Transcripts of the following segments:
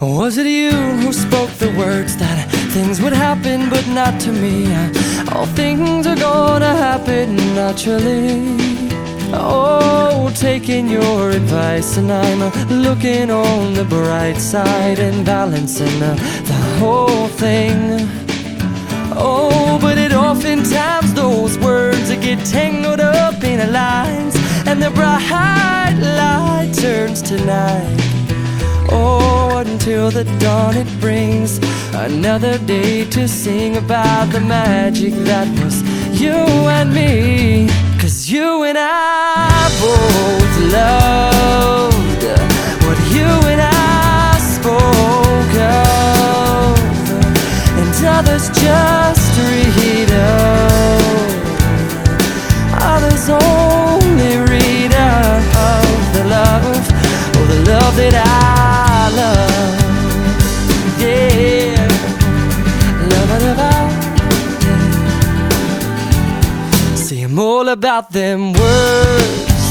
Was it you who spoke the words that things would happen but not to me? All things are gonna happen naturally. Oh, taking your advice, and I'm looking on the bright side and balancing the, the whole thing. Oh, but it oftentimes those words get tangled up in lines, and the bright light turns to night. Oh, until the dawn it brings another day to sing about the magic that was you and me. Cause you and I both loved what you and I spoke of, and others just about them words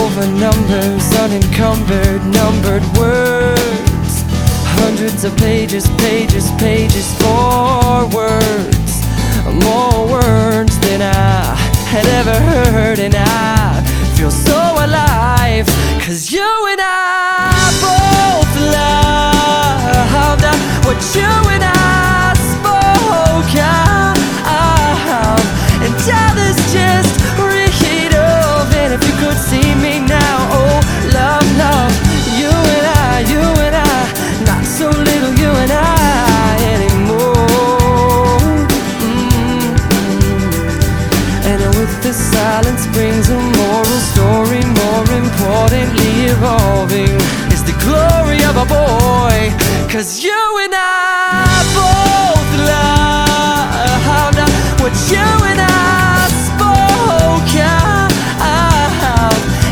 over numbers, unencumbered, numbered words. Hundreds of pages, pages, pages for words. More words than I had ever heard, and I feel so alive. Cause you and I importantly, evolving is the glory of a boy. Cause you and I both loved what you and I spoke of.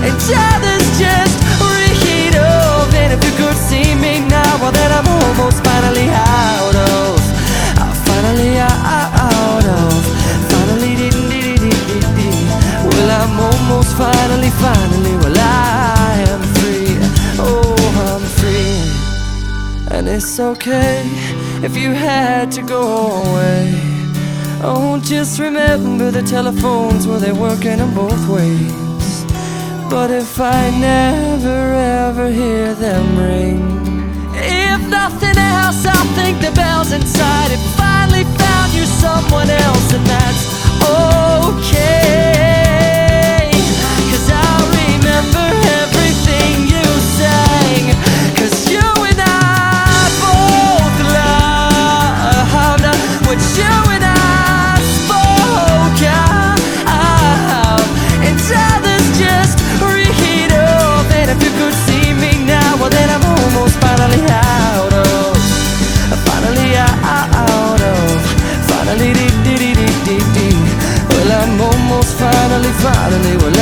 And others just read of. And if you could see me now, well, then I'm almost finally out of. uh, Finally out of. Finally. Well, I'm almost finally, finally, it's okay if you had to go away. Oh, just remember the telephones, well, they're working in both ways. But if I never ever hear them ring, fight and they were